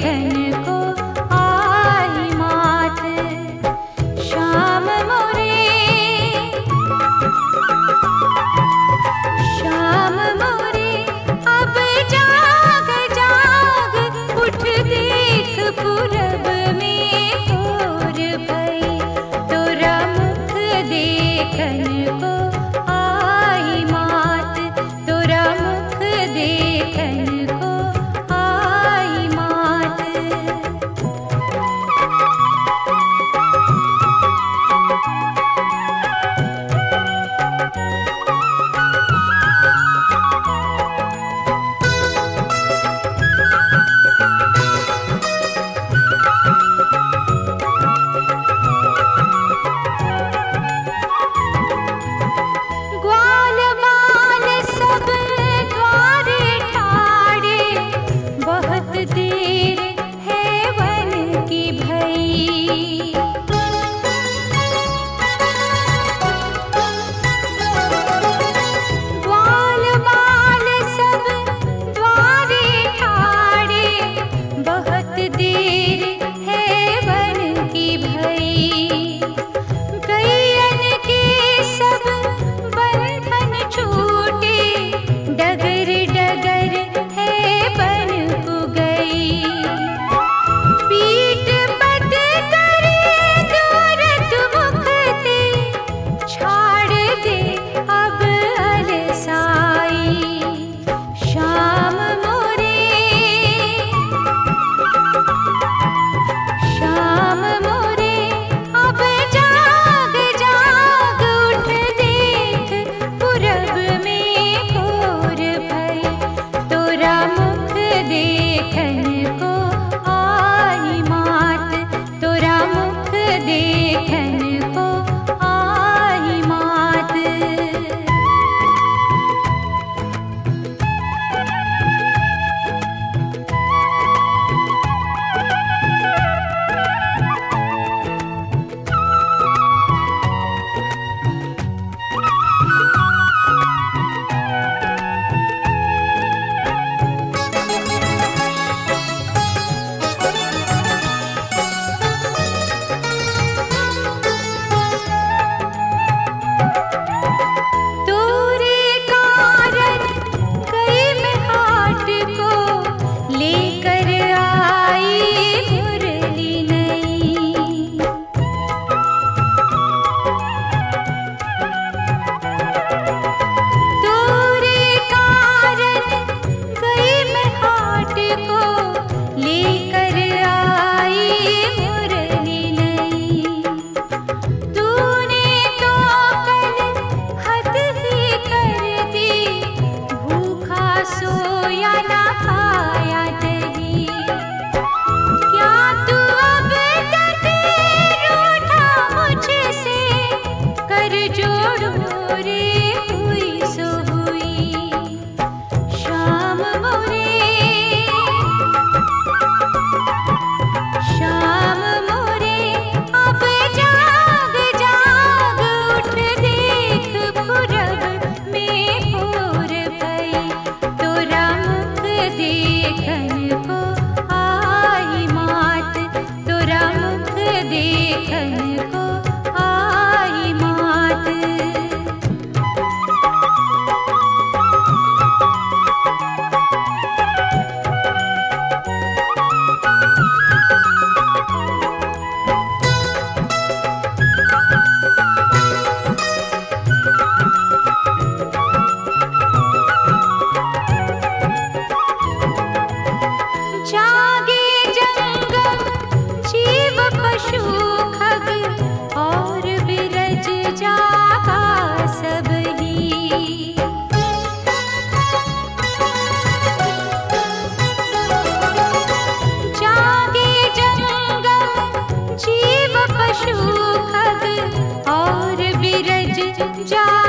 can देखन 자